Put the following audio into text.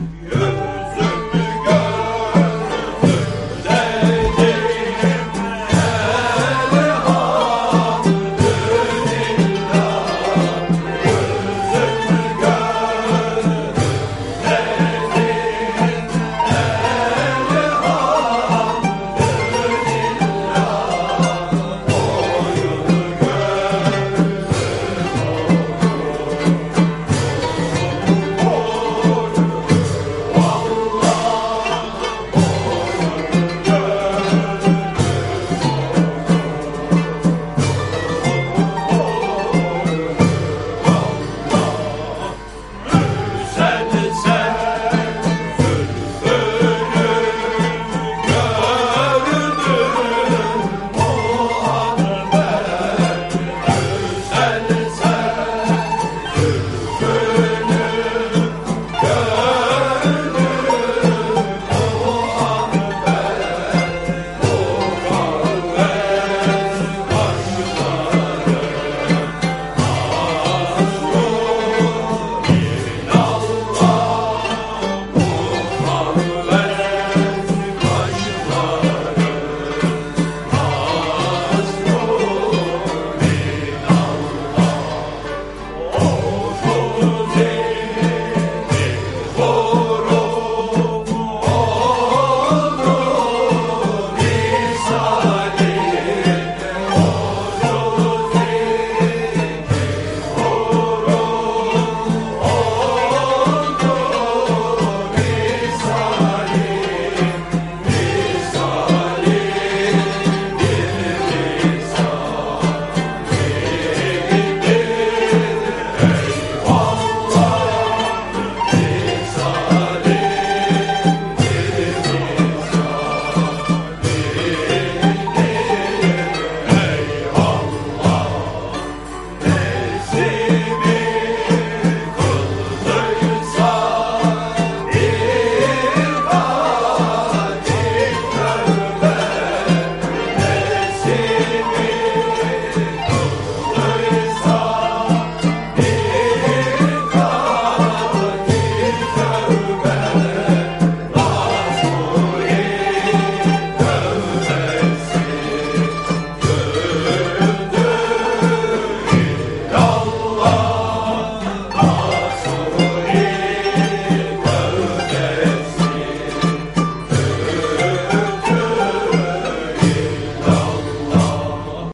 Yeah.